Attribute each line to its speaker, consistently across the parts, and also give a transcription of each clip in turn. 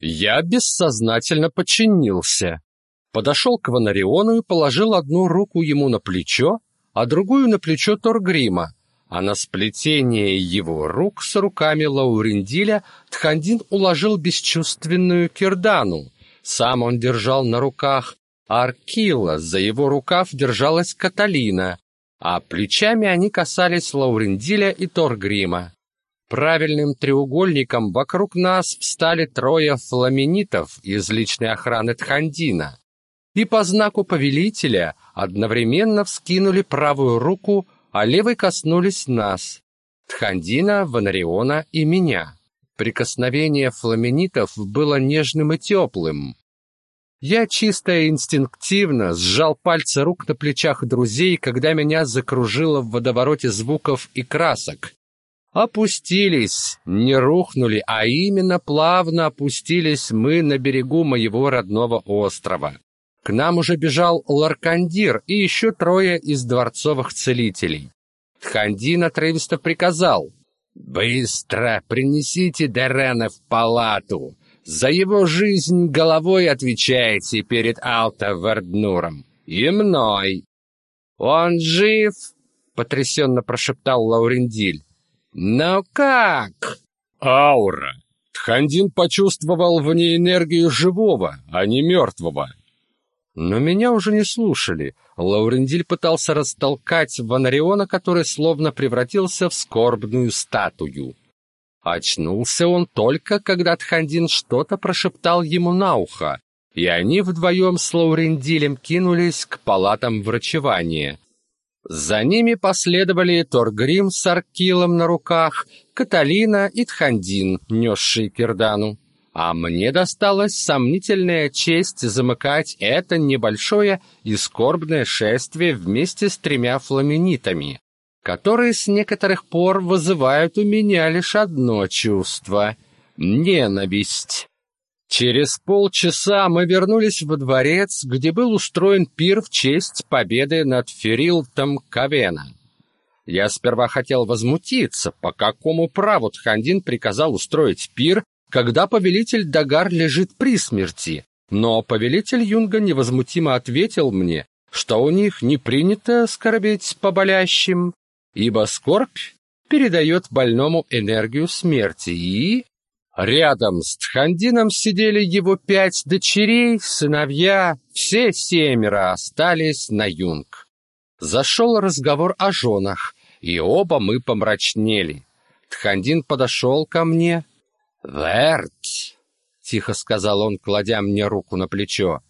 Speaker 1: Я бессознательно подчинился. Подошел к Ванариону и положил одну руку ему на плечо, а другую на плечо Торгрима, а на сплетение его рук с руками Лаурендиля Тхандин уложил бесчувственную Кирдану. Сам он держал на руках Аркила, за его рукав держалась Каталина, а плечами они касались Лаурендиля и Торгрима. Правильным треугольником вокруг нас встали трое фламенитов из личной охраны Тхандина. И по знаку повелителя одновременно вскинули правую руку, а левой коснулись нас. Тхандина, Ванариона и меня. Прикосновение фламенитов было нежным и теплым. Я чисто инстинктивно сжал пальцы рук на плечах друзей, когда меня закружило в водовороте звуков и красок. Опустились, не рухнули, а именно плавно опустились мы на берегу моего родного острова. К нам уже бежал Ларкандир и еще трое из дворцовых целителей. Тхандин отрывисто приказал «Быстро принесите Дерена в палату!» За его жизнь головой отвечаете перед Алта Варднуром и мной. Он жив, потрясенно прошептал Лаурендиль. Но как? Аура. Тхандин почувствовал в ней энергию живого, а не мертвого. Но меня уже не слушали. Лаурендиль пытался растолкать Ванариона, который словно превратился в скорбную статую. Очнулся он только, когда Тхандин что-то прошептал ему на ухо, и они вдвоем с Лаурендилем кинулись к палатам врачевания. За ними последовали Торгрим с Аркилом на руках, Каталина и Тхандин, несший Кирдану. А мне досталась сомнительная честь замыкать это небольшое и скорбное шествие вместе с тремя фламенитами которые с некоторых пор вызывают у меня лишь одно чувство — ненависть. Через полчаса мы вернулись во дворец, где был устроен пир в честь победы над Ферилтом Кавена. Я сперва хотел возмутиться, по какому праву Тхандин приказал устроить пир, когда повелитель Дагар лежит при смерти. Но повелитель Юнга невозмутимо ответил мне, что у них не принято скорбеть по болящим, ибо скорбь передает больному энергию смерти, и... Рядом с Тхандином сидели его пять дочерей, сыновья, все семеро остались на юнг. Зашел разговор о женах, и оба мы помрачнели. Тхандин подошел ко мне. «Верт!» — тихо сказал он, кладя мне руку на плечо.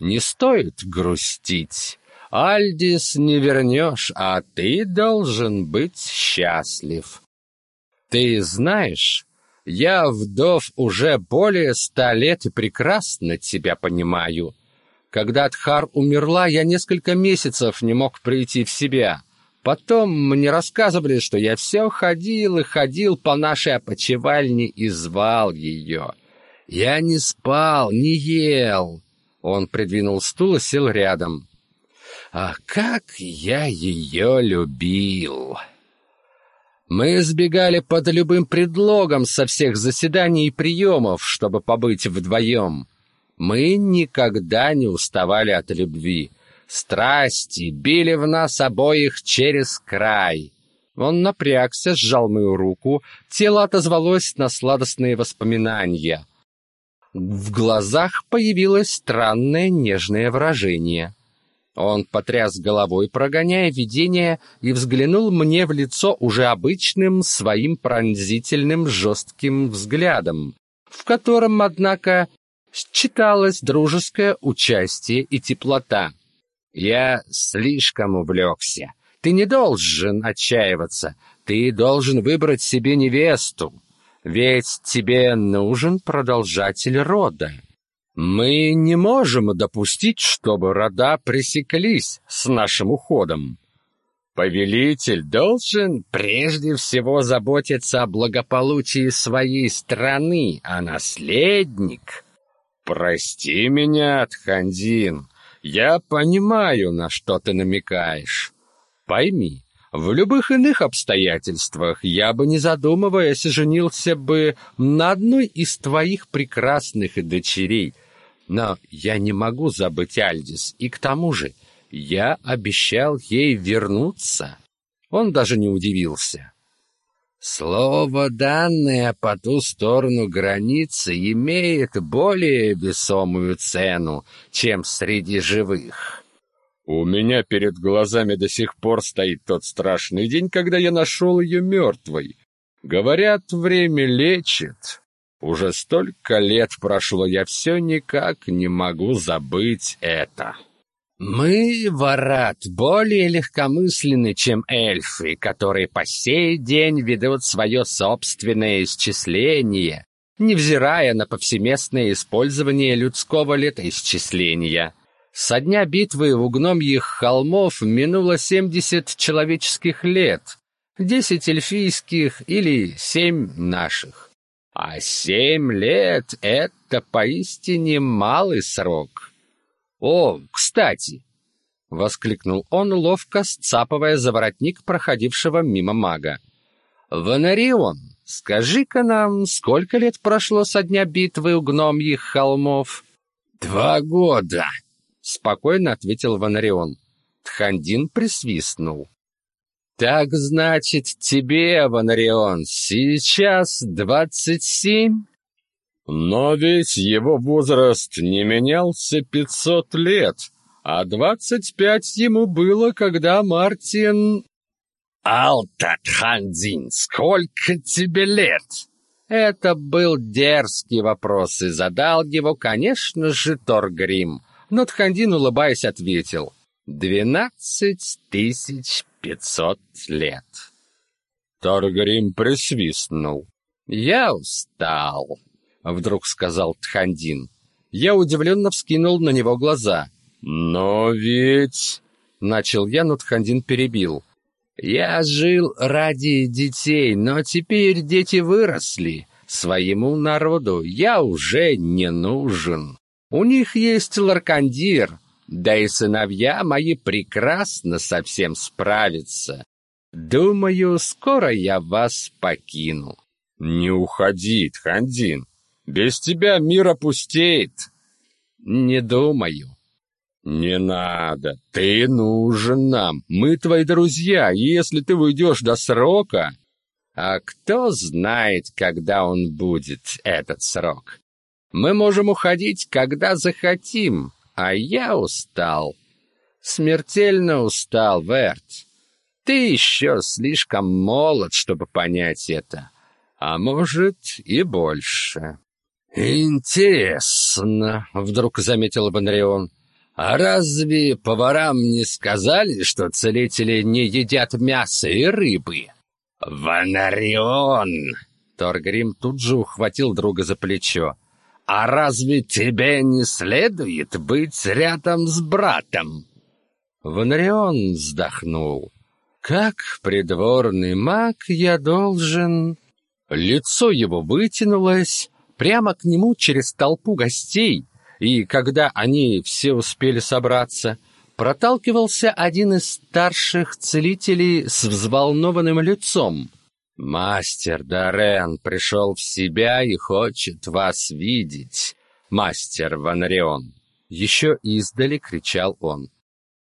Speaker 1: «Не стоит грустить. Альдис не вернешь, а ты должен быть счастлив. Ты знаешь, я вдов уже более ста лет и прекрасно тебя понимаю. Когда Тхар умерла, я несколько месяцев не мог прийти в себя. Потом мне рассказывали, что я все ходил и ходил по нашей опочивальне и звал ее. Я не спал, не ел. Он придвинул стул и сел рядом. А как я ее любил! Мы сбегали под любым предлогом со всех заседаний и приемов, чтобы побыть вдвоем. Мы никогда не уставали от любви. Страсти били в нас обоих через край. Он напрягся, сжал мою руку, тело отозвалось на сладостные воспоминания. В глазах появилось странное нежное выражение. Он потряс головой, прогоняя видение, и взглянул мне в лицо уже обычным своим пронзительным жестким взглядом, в котором, однако, читалось дружеское участие и теплота. «Я слишком увлекся. Ты не должен отчаиваться. Ты должен выбрать себе невесту. Ведь тебе нужен продолжатель рода». Мы не можем допустить, чтобы рода пресеклись с нашим уходом. Повелитель должен прежде всего заботиться о благополучии своей страны, а наследник... Прости меня, Тхандин, я понимаю, на что ты намекаешь. Пойми, В любых иных обстоятельствах я бы, не задумываясь, женился бы на одной из твоих прекрасных дочерей. Но я не могу забыть Альдис, и к тому же я обещал ей вернуться. Он даже не удивился. Слово, данное по ту сторону границы, имеет более весомую цену, чем среди живых. У меня перед глазами до сих пор стоит тот страшный день, когда я нашел ее мертвой. Говорят, время лечит. Уже столько лет прошло, я все никак не могу забыть это. Мы, Варат, более легкомысленны, чем эльфы, которые по сей день ведут свое собственное исчисление, невзирая на повсеместное использование людского летоисчисления. Со дня битвы у гномьих холмов минуло семьдесят человеческих лет, десять эльфийских или семь наших. А семь лет — это поистине малый срок. О, кстати! — воскликнул он, ловко сцапывая за воротник проходившего мимо мага. «Ванарион, скажи-ка нам, сколько лет прошло со дня битвы у гномьих холмов?» «Два года», спокойно ответил Ванарион. Тхандин присвистнул. Так значит, тебе, Ванарион, сейчас двадцать семь? Но ведь его возраст не менялся пятьсот лет, а двадцать пять ему было, когда Мартин... Алтат Хандин, сколько тебе лет? Это был дерзкий вопрос, и задал его, конечно же, Торгрим. Но Тхандин, улыбаясь, ответил. «Двенадцать тысяч пятьсот лет». Торгрим присвистнул. «Я устал», — вдруг сказал Тхандин. Я удивленно вскинул на него глаза. «Но ведь...» — начал я, но Тхандин перебил. «Я жил ради детей, но теперь дети выросли. Своему народу я уже не нужен». У них есть ларкандир, да и сыновья мои прекрасно со всем справятся. Думаю, скоро я вас покину. Не уходи, Тхандин. Без тебя мир опустеет. Не думаю. Не надо. Ты нужен нам. Мы твои друзья. Если ты уйдешь до срока, а кто знает, когда он будет этот срок? Мы можем уходить, когда захотим, а я устал. Смертельно устал, Верт. Ты еще слишком молод, чтобы понять это. А может, и больше. Интересно, вдруг заметил Банрион. А разве поварам не сказали, что целители не едят мясо и рыбы? Ванарион! Торгрим тут же ухватил друга за плечо. «А разве тебе не следует быть рядом с братом?» Ванрион вздохнул. «Как придворный маг я должен...» Лицо его вытянулось прямо к нему через толпу гостей, и когда они все успели собраться, проталкивался один из старших целителей с взволнованным лицом. «Мастер Дарен пришел в себя и хочет вас видеть, мастер Ванарион!» Еще издали кричал он.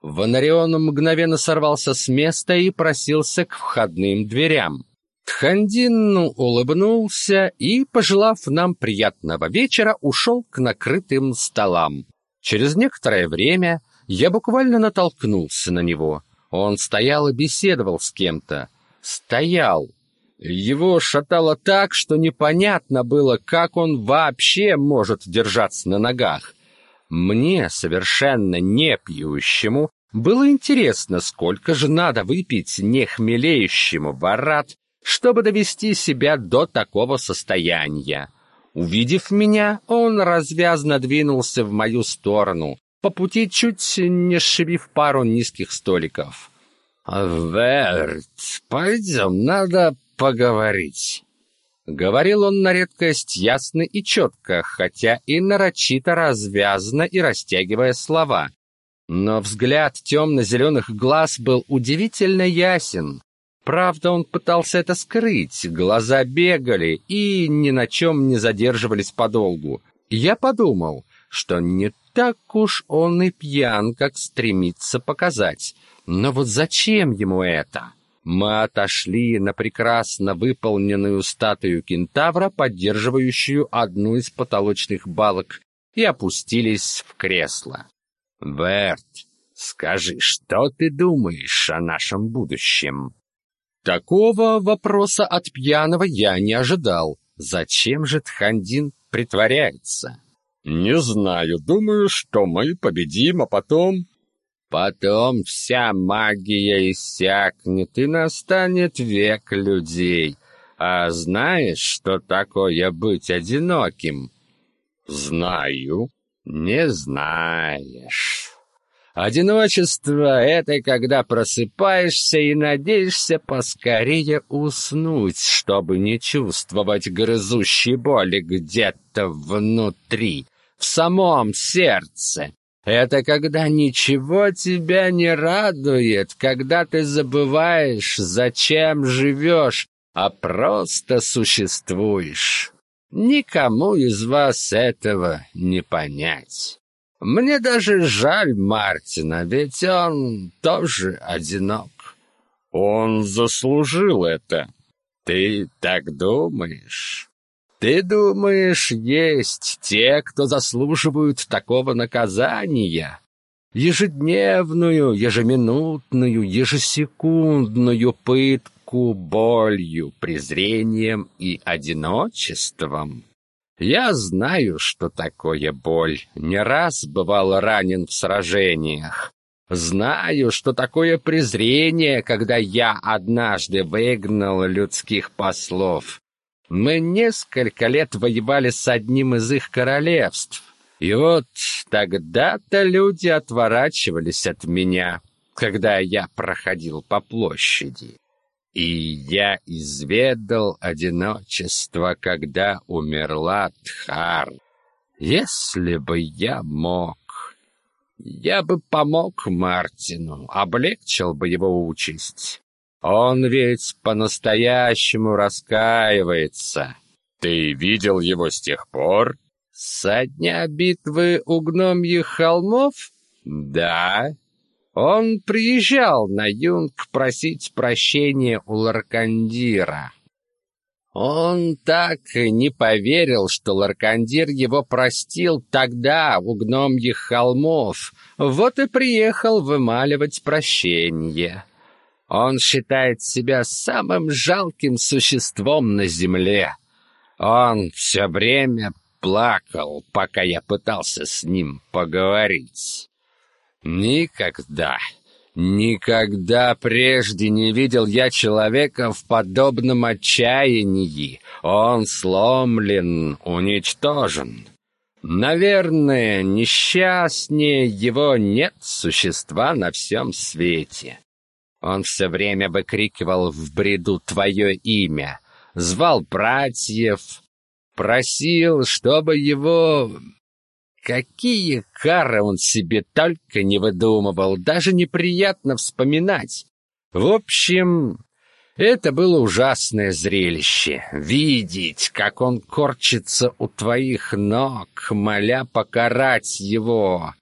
Speaker 1: Ванарион мгновенно сорвался с места и просился к входным дверям. Тхандин улыбнулся и, пожелав нам приятного вечера, ушел к накрытым столам. Через некоторое время я буквально натолкнулся на него. Он стоял и беседовал с кем-то. Стоял, его шатало так, что непонятно было, как он вообще может держаться на ногах. Мне, совершенно не пьющему, было интересно, сколько же надо выпить нехмелеющему барат, чтобы довести себя до такого состояния. Увидев меня, он развязно двинулся в мою сторону, по пути чуть не сшибив пару низких столиков. «Верт, пойдем, надо поговорить. Говорил он на редкость ясно и четко, хотя и нарочито развязно и растягивая слова. но взгляд темно-зеленых глаз был удивительно ясен. Правда, он пытался это скрыть, глаза бегали и ни на чем не задерживались подолгу. Я подумал, что не так уж он и пьян, как стремится показать. Но вот зачем ему это? Мы отошли на прекрасно выполненную статую кентавра, поддерживающую одну из потолочных балок, и опустились в кресло. «Берт, скажи, что ты думаешь о нашем будущем?» Такого вопроса от пьяного я не ожидал. Зачем же Тхандин притворяется? «Не знаю, думаю, что мы победим, а потом...» Потом вся магия иссякнет, и настанет век людей. А знаешь, что такое быть одиноким? Знаю. Не знаешь. Одиночество — это когда просыпаешься и надеешься поскорее уснуть, чтобы не чувствовать грызущей боли где-то внутри, в самом сердце. Это когда ничего тебя не радует, когда ты забываешь, зачем живешь, а просто существуешь. Никому из вас этого не понять. Мне даже жаль Мартина, ведь он тоже одинок. Он заслужил это. Ты так думаешь? Ты думаешь, есть те, кто заслуживают такого наказания? Ежедневную, ежеминутную, ежесекундную пытку болью, презрением и одиночеством? Я знаю, что такое боль. Не раз бывал ранен в сражениях. Знаю, что такое презрение, когда я однажды выгнал людских послов. Мы несколько лет воевали с одним из их королевств. И вот тогда-то люди отворачивались от меня, когда я проходил по площади. И я изведал одиночество, когда умерла Тхар. Если бы я мог, я бы помог Мартину, облегчил бы его участь. Он ведь по-настоящему раскаивается. Ты видел его с тех пор? Со дня битвы у гномьих холмов? Да. Он приезжал на юнг просить прощения у Ларкандира. Он так и не поверил, что Ларкандир его простил тогда у гномьих холмов, вот и приехал вымаливать прощение. Он считает себя самым жалким существом на земле. Он все время плакал, пока я пытался с ним поговорить. Никогда, никогда прежде не видел я человека в подобном отчаянии. Он сломлен, уничтожен. Наверное, несчастнее его нет существа на всем свете. Он все время выкрикивал в бреду твое имя, звал братьев, просил, чтобы его... Какие кары он себе только не выдумывал, даже неприятно вспоминать. В общем, это было ужасное зрелище. Видеть, как он корчится у твоих ног, моля покарать его.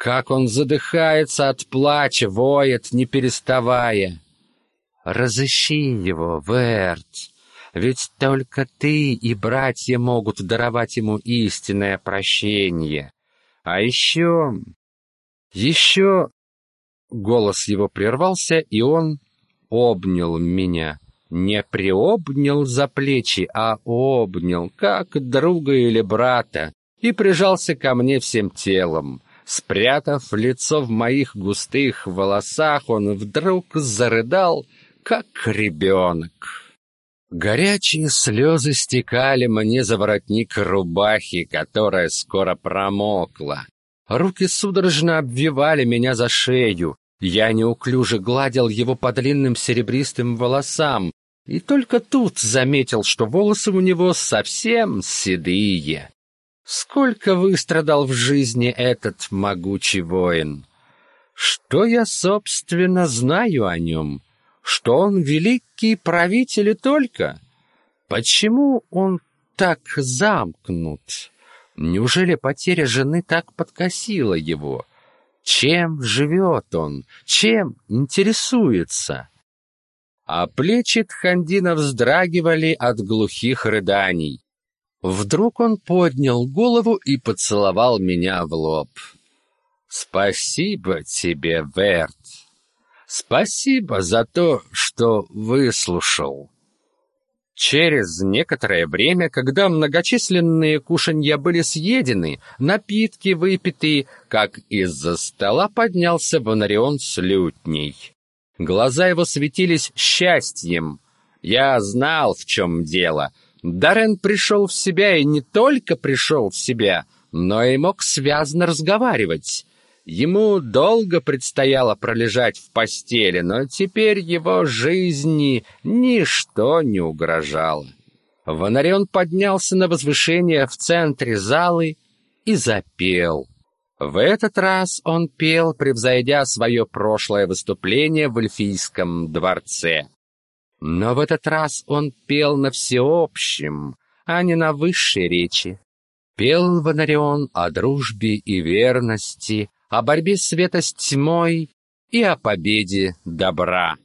Speaker 1: Как он задыхается от плача, воет, не переставая. Разыщи его, Верт, ведь только ты и братья могут даровать ему истинное прощение. А еще... еще... Голос его прервался, и он обнял меня. Не приобнял за плечи, а обнял, как друга или брата, и прижался ко мне всем телом. Спрятав лицо в моих густых волосах, он вдруг зарыдал, как ребенок. Горячие слезы стекали мне за воротник рубахи, которая скоро промокла. Руки судорожно обвивали меня за шею. Я неуклюже гладил его по длинным серебристым волосам, и только тут заметил, что волосы у него совсем седые. Сколько выстрадал в жизни этот могучий воин! Что я, собственно, знаю о нем? Что он великий правитель и только? Почему он так замкнут? Неужели потеря жены так подкосила его? Чем живет он? Чем интересуется? А плечи Тхандина вздрагивали от глухих рыданий. Вдруг он поднял голову и поцеловал меня в лоб. «Спасибо тебе, Верт. Спасибо за то, что выслушал». Через некоторое время, когда многочисленные кушанья были съедены, напитки выпиты, как из-за стола поднялся Бонарион с лютней. Глаза его светились счастьем. Я знал, в чем дело. Даррен пришел в себя и не только пришел в себя, но и мог связно разговаривать. Ему долго предстояло пролежать в постели, но теперь его жизни ничто не угрожало. Вонарион поднялся на возвышение в центре залы и запел. В этот раз он пел, превзойдя свое прошлое выступление в Эльфийском дворце. Но в этот раз он пел на всеобщем, а не на высшей речи. Пел Вонарион о дружбе и верности, о борьбе света с тьмой и о победе добра.